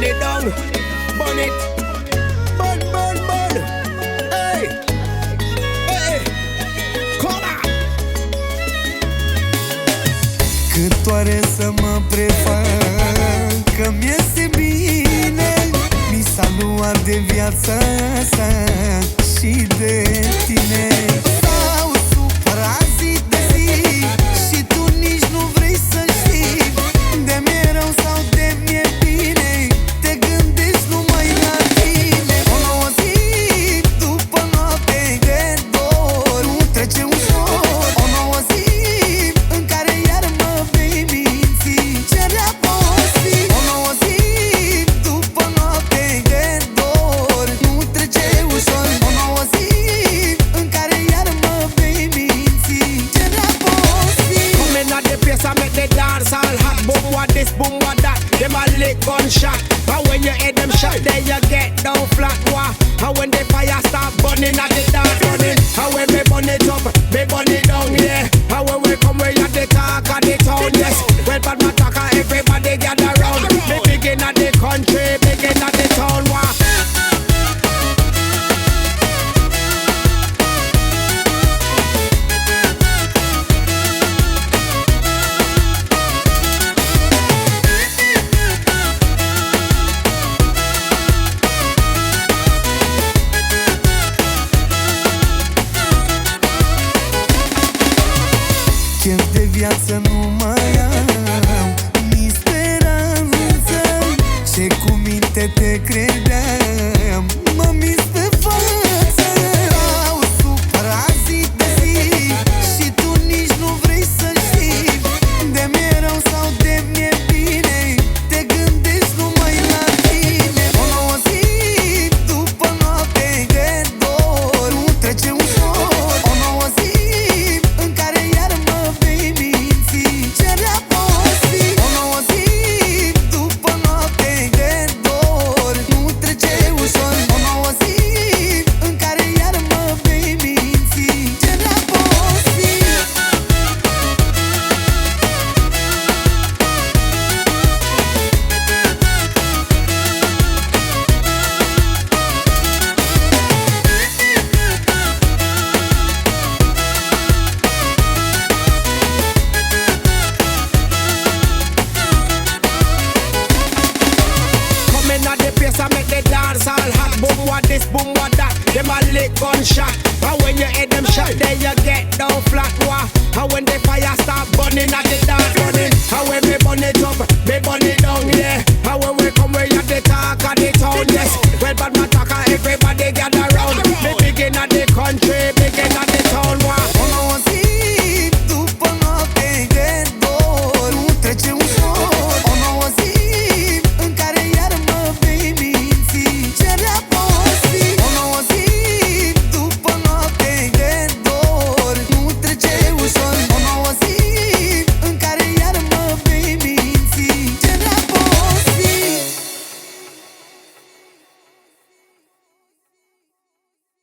burn it down, burn it, burn, burn, burn. Hey, hey, come on. Cât doare să mă prefac Că mi-este bine. Mi s-a luat de viața asta Și de tine. S-au supărat zi de zi Them a lick gunshot And when you hear them shot Then you get down flat wah. And when the fire start burning At the Chef de viață nu mai am Nici speranță Ce cu minte te credeam Mă all hot Boom what this, boom what that? Them a lick gunshot. And when you hear them shot Then you get down flat wah. And when the fire start burning at the dance running. And when me burn it up Me burn